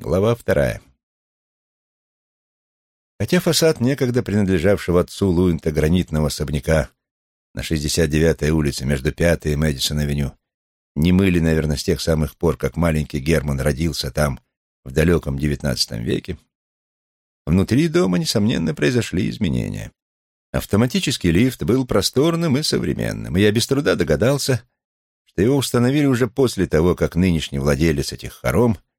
Глава вторая. Хотя фасад некогда принадлежавшего отцу Луинта гранитного особняка на 69-й улице между 5-й и Мэдисон-авеню не мыли, наверное, с тех самых пор, как маленький Герман родился там в далеком XIX веке, внутри дома, несомненно, произошли изменения. Автоматический лифт был просторным и современным, и я без труда догадался, что его установили уже после того, как нынешний владелец этих хором —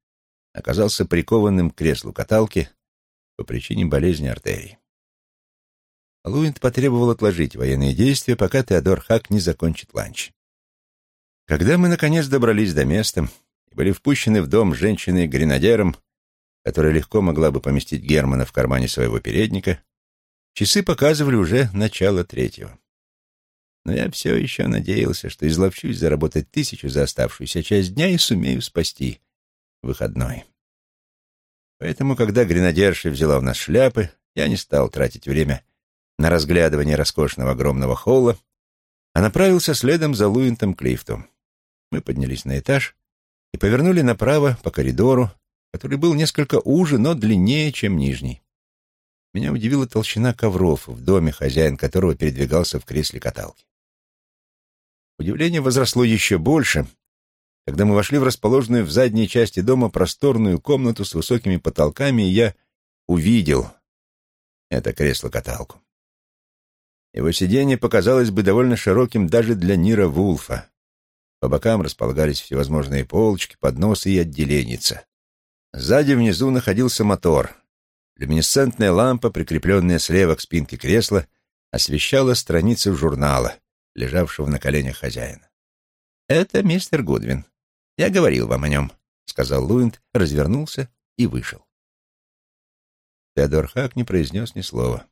оказался прикованным к креслу каталки по причине болезни артерий. Луинд потребовал отложить военные действия, пока Теодор Хак не закончит ланч. Когда мы, наконец, добрались до места и были впущены в дом женщиной-гренадером, которая легко могла бы поместить Германа в кармане своего передника, часы показывали уже начало третьего. Но я все еще надеялся, что изловчусь заработать тысячу за оставшуюся часть дня и сумею спасти выходной. Поэтому, когда гренадерша взяла у нас шляпы, я не стал тратить время на разглядывание роскошного огромного холла, а направился следом за Луинтом к лифту. Мы поднялись на этаж и повернули направо по коридору, который был несколько уже, но длиннее, чем нижний. Меня удивила толщина ковров в доме, хозяин которого передвигался в кресле каталки. Удивление возросло еще больше, когда мы вошли в расположенную в задней части дома просторную комнату с высокими потолками, я увидел это кресло-каталку. Его сиденье показалось бы довольно широким даже для Нира Вулфа. По бокам располагались всевозможные полочки, подносы и отделенница. Сзади внизу находился мотор. Люминесцентная лампа, прикрепленная слева к спинке кресла, освещала страницы журнала, лежавшего на коленях хозяина. «Это мистер Гудвин», я говорил вам о нем», — сказал Луинд, развернулся и вышел. Теодор Хак не произнес ни слова.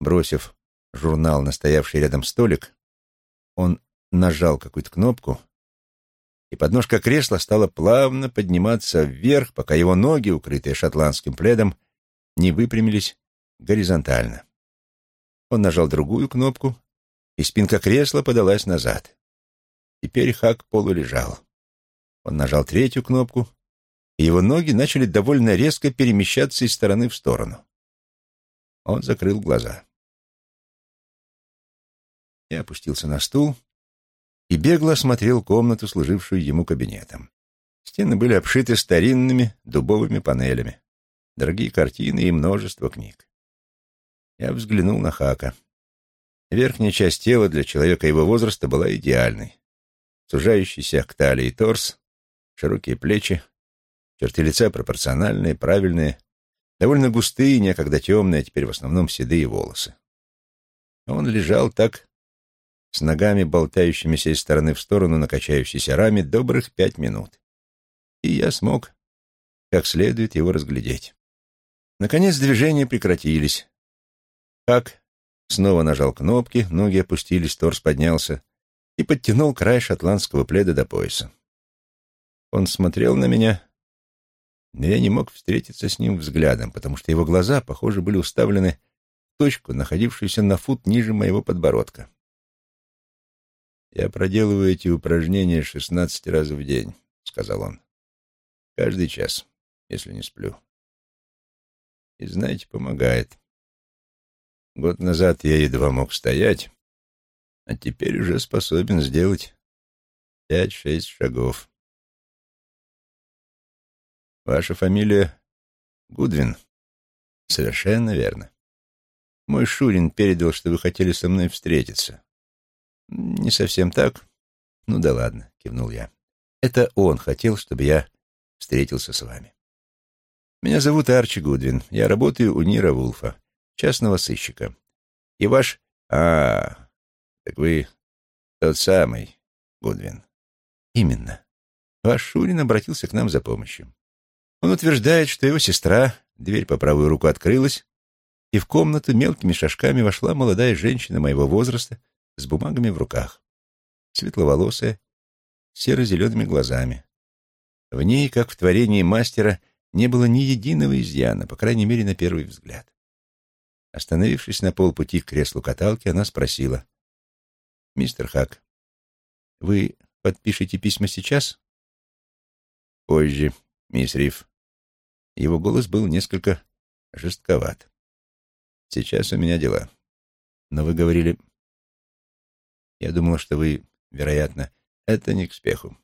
Бросив журнал на стоявший рядом столик, он нажал какую-то кнопку, и подножка кресла стала плавно подниматься вверх, пока его ноги, укрытые шотландским пледом, не выпрямились горизонтально. Он нажал другую кнопку, и спинка кресла подалась назад. Теперь Хак полулежал. Он нажал третью кнопку, и его ноги начали довольно резко перемещаться из стороны в сторону. Он закрыл глаза. Я опустился на стул и бегло осмотрел комнату, служившую ему кабинетом. Стены были обшиты старинными дубовыми панелями, дорогие картины и множество книг. Я взглянул на Хака. Верхняя часть тела для человека его возраста была идеальной сужающийся к талии торс, широкие плечи, черты лица пропорциональные, правильные, довольно густые, некогда темные, а теперь в основном седые волосы. Он лежал так, с ногами, болтающимися из стороны в сторону на качающейся раме, добрых пять минут. И я смог как следует его разглядеть. Наконец движения прекратились. Как снова нажал кнопки, ноги опустились, торс поднялся и подтянул край шотландского пледа до пояса. Он смотрел на меня, но я не мог встретиться с ним взглядом, потому что его глаза, похоже, были уставлены в точку, находившуюся на фут ниже моего подбородка. «Я проделываю эти упражнения шестнадцать раз в день», — сказал он. «Каждый час, если не сплю. И, знаете, помогает. Год назад я едва мог стоять, а теперь уже способен сделать пять-шесть шагов. Ваша фамилия Гудвин? Совершенно верно. Мой Шурин передал, что вы хотели со мной встретиться. Не совсем так. Ну да ладно, кивнул я. Это он хотел, чтобы я встретился с вами. Меня зовут Арчи Гудвин. Я работаю у Нира Вулфа, частного сыщика. И ваш... А, так вы тот самый Гудвин. Именно. Ваш Шурин обратился к нам за помощью. Он утверждает, что его сестра, дверь по правую руку открылась, и в комнату мелкими шажками вошла молодая женщина моего возраста с бумагами в руках. Светловолосая, серо-зелеными глазами. В ней, как в творении мастера, не было ни единого изъяна, по крайней мере, на первый взгляд. Остановившись на полпути к креслу каталки, она спросила, «Мистер Хак, вы подпишете письма сейчас?» «Позже, мисс Риф». Его голос был несколько жестковат. «Сейчас у меня дела. Но вы говорили...» «Я думала, что вы, вероятно, это не к спеху».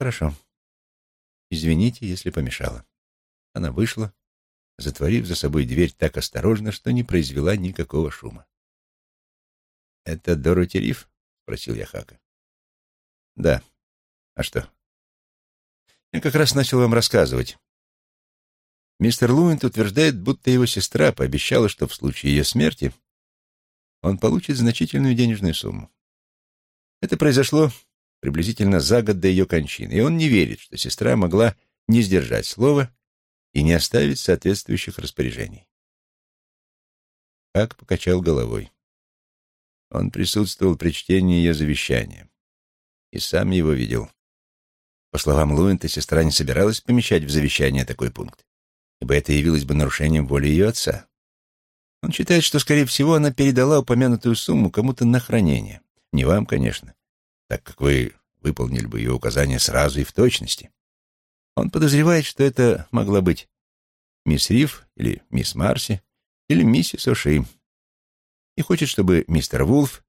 «Хорошо. Извините, если помешала». Она вышла, затворив за собой дверь так осторожно, что не произвела никакого шума. «Это Дороти Риф?» — спросил я Хака. «Да. А что?» «Я как раз начал вам рассказывать. Мистер Луинт утверждает, будто его сестра пообещала, что в случае ее смерти он получит значительную денежную сумму. Это произошло приблизительно за год до ее кончины, и он не верит, что сестра могла не сдержать слова и не оставить соответствующих распоряжений. Как покачал головой. Он присутствовал при чтении ее завещания и сам его видел. По словам Луинта, сестра не собиралась помещать в завещание такой пункт, ибо это явилось бы нарушением воли ее отца. Он считает, что, скорее всего, она передала упомянутую сумму кому-то на хранение. Не вам, конечно, так как вы выполнили бы ее указания сразу и в точности. Он подозревает, что это могла быть мисс Риф или мисс Марси или миссис Оши. И хочет, чтобы мистер Вулф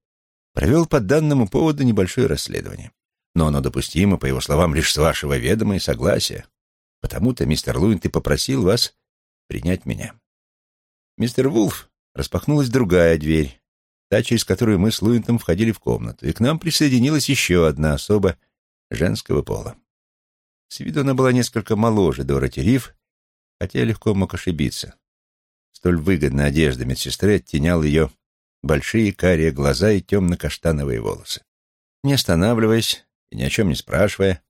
провел по данному поводу небольшое расследование. Но оно допустимо, по его словам, лишь с вашего ведома и согласия. Потому-то мистер Луинт и попросил вас принять меня. Мистер Вулф распахнулась другая дверь, та, через которую мы с Луинтом входили в комнату, и к нам присоединилась еще одна особа женского пола. С виду она была несколько моложе Дороти Риф, хотя легко мог ошибиться. Столь выгодная одежда медсестры оттенял ее большие карие глаза и темно-каштановые волосы. Не останавливаясь и ни о чем не спрашивая,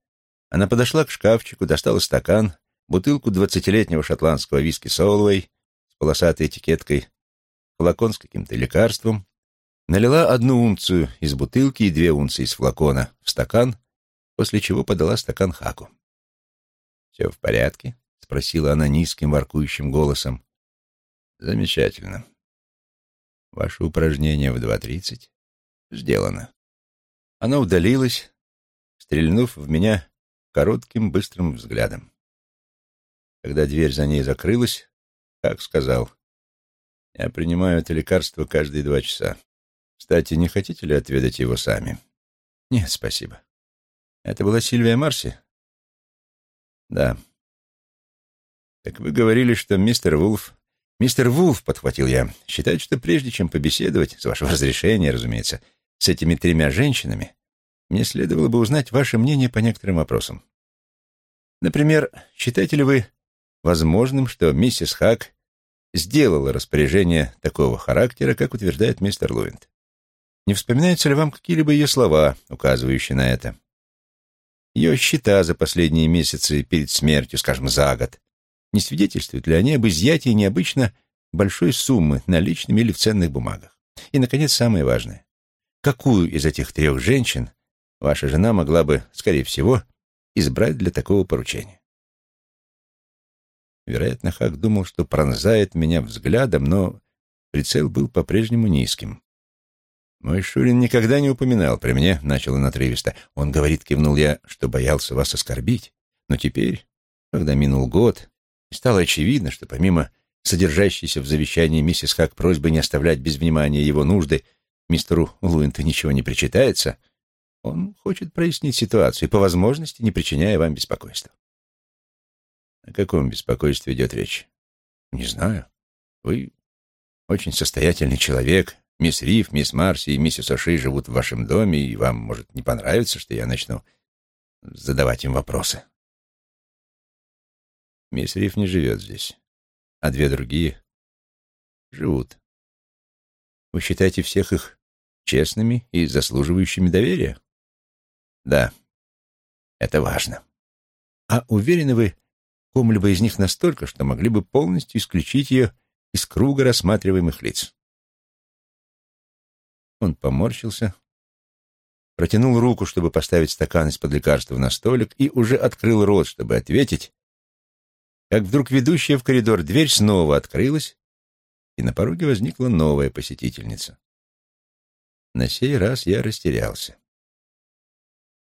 она подошла к шкафчику, достала стакан, бутылку двадцатилетнего шотландского виски Солуэй с полосатой этикеткой, флакон с каким-то лекарством, налила одну унцию из бутылки и две унции из флакона в стакан, после чего подала стакан Хаку. «Все в порядке?» — спросила она низким воркующим голосом. «Замечательно. Ваше упражнение в два тридцать сделано». Она удалилась, стрельнув в меня коротким быстрым взглядом. Когда дверь за ней закрылась, как сказал, «Я принимаю это лекарство каждые два часа. Кстати, не хотите ли отведать его сами?» «Нет, спасибо». «Это была Сильвия Марси?» Да. Так вы говорили, что мистер Вулф... Мистер Вулф, подхватил я, считает, что прежде чем побеседовать, с вашего разрешения, разумеется, с этими тремя женщинами, мне следовало бы узнать ваше мнение по некоторым вопросам. Например, считаете ли вы возможным, что миссис Хак сделала распоряжение такого характера, как утверждает мистер Луинд? Не вспоминаются ли вам какие-либо ее слова, указывающие на это? Ее счета за последние месяцы перед смертью, скажем, за год, не свидетельствуют ли они об изъятии необычно большой суммы наличными или в ценных бумагах? И, наконец, самое важное. Какую из этих трех женщин ваша жена могла бы, скорее всего, избрать для такого поручения? Вероятно, Хак думал, что пронзает меня взглядом, но прицел был по-прежнему низким. «Мой Шурин никогда не упоминал при мне», — начал он отрывисто. «Он говорит, кивнул я, что боялся вас оскорбить. Но теперь, когда минул год, стало очевидно, что помимо содержащейся в завещании миссис Хак просьбы не оставлять без внимания его нужды, мистеру Луинту ничего не причитается, он хочет прояснить ситуацию по возможности, не причиняя вам беспокойства». «О каком беспокойстве идет речь?» «Не знаю. Вы очень состоятельный человек, Мисс Риф, мисс Марси и миссис Оши живут в вашем доме, и вам может не понравиться, что я начну задавать им вопросы. Мисс Риф не живет здесь, а две другие живут. Вы считаете всех их честными и заслуживающими доверия? Да, это важно. А уверены вы в ком-либо из них настолько, что могли бы полностью исключить ее из круга рассматриваемых лиц? Он поморщился, протянул руку, чтобы поставить стакан из-под лекарства на столик, и уже открыл рот, чтобы ответить, как вдруг ведущая в коридор дверь снова открылась, и на пороге возникла новая посетительница. На сей раз я растерялся.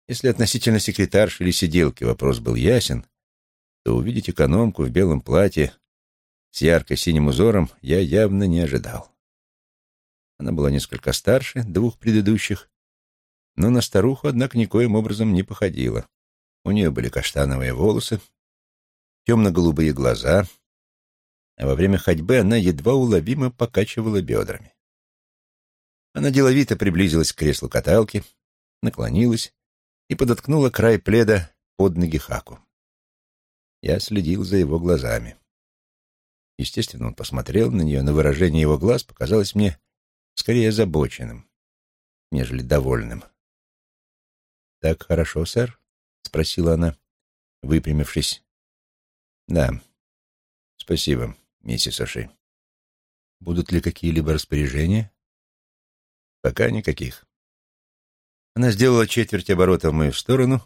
Если относительно секретарши или сиделки вопрос был ясен, то увидеть экономку в белом платье с ярко-синим узором я явно не ожидал. Она была несколько старше двух предыдущих, но на старуху, однако, никоим образом не походила. У нее были каштановые волосы, темно-голубые глаза, а во время ходьбы она едва уловимо покачивала бедрами. Она деловито приблизилась к креслу каталки, наклонилась и подоткнула край пледа под ноги Хаку. Я следил за его глазами. Естественно, он посмотрел на нее, но выражение его глаз показалось мне скорее озабоченным, нежели довольным. «Так хорошо, сэр?» — спросила она, выпрямившись. «Да, спасибо, миссис Оши. Будут ли какие-либо распоряжения?» «Пока никаких». Она сделала четверть оборота в мою сторону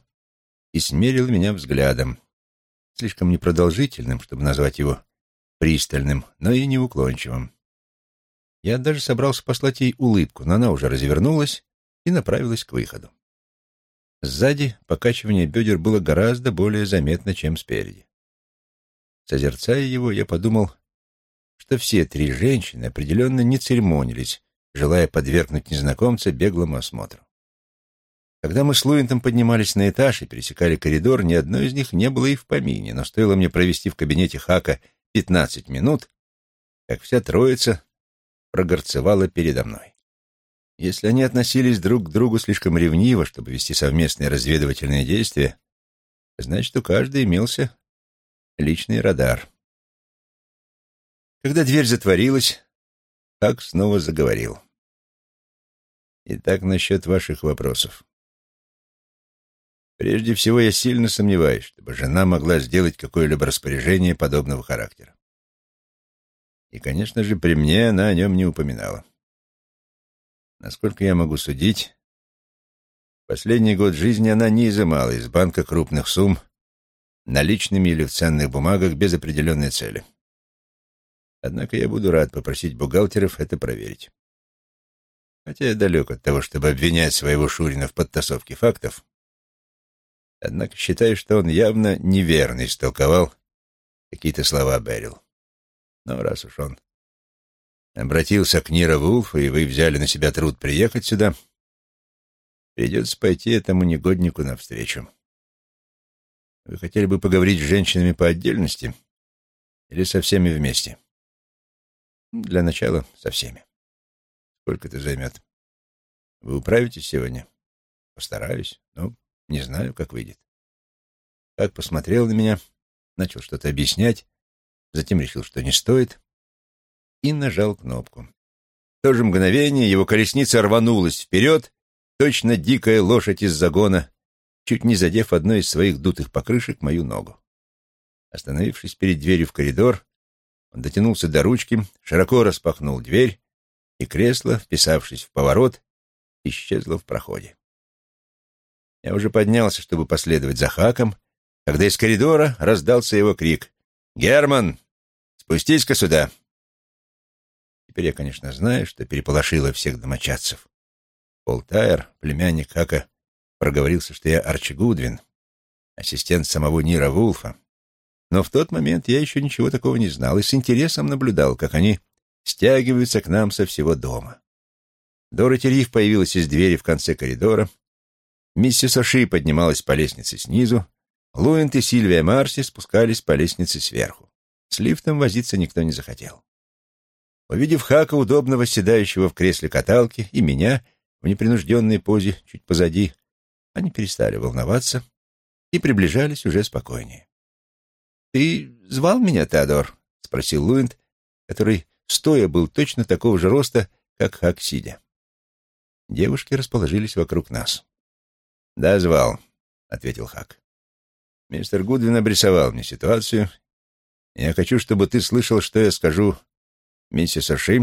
и смерила меня взглядом, слишком непродолжительным, чтобы назвать его пристальным, но и неуклончивым. Я даже собрался послать ей улыбку, но она уже развернулась и направилась к выходу. Сзади покачивание бедер было гораздо более заметно, чем спереди. Созерцая его, я подумал, что все три женщины определенно не церемонились, желая подвергнуть незнакомца беглому осмотру. Когда мы с Луинтом поднимались на этаж и пересекали коридор, ни одной из них не было и в помине, но стоило мне провести в кабинете Хака пятнадцать минут, как вся троица прогорцевала передо мной. Если они относились друг к другу слишком ревниво, чтобы вести совместные разведывательные действия, значит, у каждой имелся личный радар. Когда дверь затворилась, Хак снова заговорил. Итак, насчет ваших вопросов. Прежде всего, я сильно сомневаюсь, чтобы жена могла сделать какое-либо распоряжение подобного характера. И, конечно же, при мне она о нем не упоминала. Насколько я могу судить, последний год жизни она не изымала из банка крупных сумм наличными или в ценных бумагах без определенной цели. Однако я буду рад попросить бухгалтеров это проверить. Хотя я далек от того, чтобы обвинять своего Шурина в подтасовке фактов, Однако считаю, что он явно неверно истолковал какие-то слова Берил. Но раз уж он обратился к Нира Вулфу, и вы взяли на себя труд приехать сюда, придется пойти этому негоднику навстречу. Вы хотели бы поговорить с женщинами по отдельности или со всеми вместе? Для начала со всеми. Сколько это займет? Вы управитесь сегодня? Постараюсь. Ну, не знаю, как выйдет. Как посмотрел на меня, начал что-то объяснять, затем решил, что не стоит, и нажал кнопку. В то же мгновение его колесница рванулась вперед, точно дикая лошадь из загона, чуть не задев одной из своих дутых покрышек мою ногу. Остановившись перед дверью в коридор, он дотянулся до ручки, широко распахнул дверь, и кресло, вписавшись в поворот, исчезло в проходе. Я уже поднялся, чтобы последовать за Хаком, когда из коридора раздался его крик. «Герман, спустись-ка сюда!» Теперь я, конечно, знаю, что переполошило всех домочадцев. Пол Тайер, племянник Хака, проговорился, что я Арчи Гудвин, ассистент самого Нира Вулфа. Но в тот момент я еще ничего такого не знал и с интересом наблюдал, как они стягиваются к нам со всего дома. Дороти Риф появилась из двери в конце коридора, Миссис Оши поднималась по лестнице снизу, Луинт и Сильвия Марси спускались по лестнице сверху. С лифтом возиться никто не захотел. Увидев Хака, удобно восседающего в кресле каталки, и меня в непринужденной позе чуть позади, они перестали волноваться и приближались уже спокойнее. «Ты звал меня, Теодор?» — спросил Луинт, который стоя был точно такого же роста, как Хак сидя. Девушки расположились вокруг нас. «Да, звал», — ответил Хак. «Мистер Гудвин обрисовал мне ситуацию. Я хочу, чтобы ты слышал, что я скажу миссис Оши,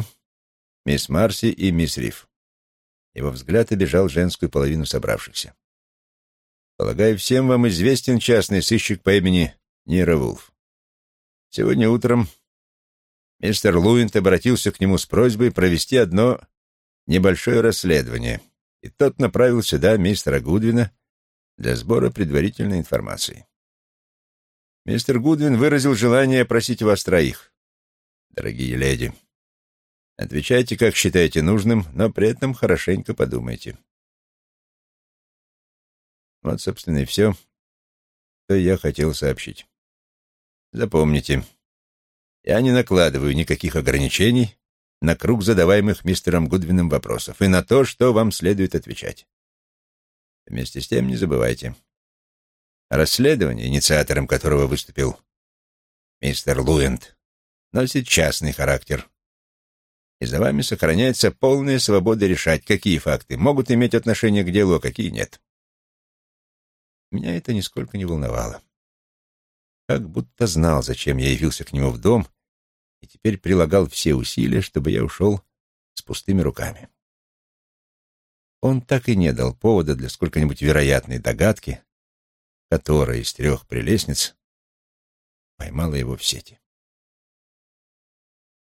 мисс Марси и мисс Риф». Его взгляд обижал женскую половину собравшихся. «Полагаю, всем вам известен частный сыщик по имени Нира Вулф. Сегодня утром мистер Луинт обратился к нему с просьбой провести одно небольшое расследование — и тот направил сюда мистера Гудвина для сбора предварительной информации. Мистер Гудвин выразил желание просить вас троих. Дорогие леди, отвечайте, как считаете нужным, но при этом хорошенько подумайте. Вот, собственно, и все, что я хотел сообщить. Запомните, я не накладываю никаких ограничений на круг задаваемых мистером Гудвином вопросов и на то, что вам следует отвечать. Вместе с тем не забывайте. Расследование, инициатором которого выступил мистер Луэнд, носит частный характер. И за вами сохраняется полная свобода решать, какие факты могут иметь отношение к делу, а какие нет. Меня это нисколько не волновало. Как будто знал, зачем я явился к нему в дом и теперь прилагал все усилия, чтобы я ушел с пустыми руками. Он так и не дал повода для сколько-нибудь вероятной догадки, которая из трех прелестниц поймала его в сети.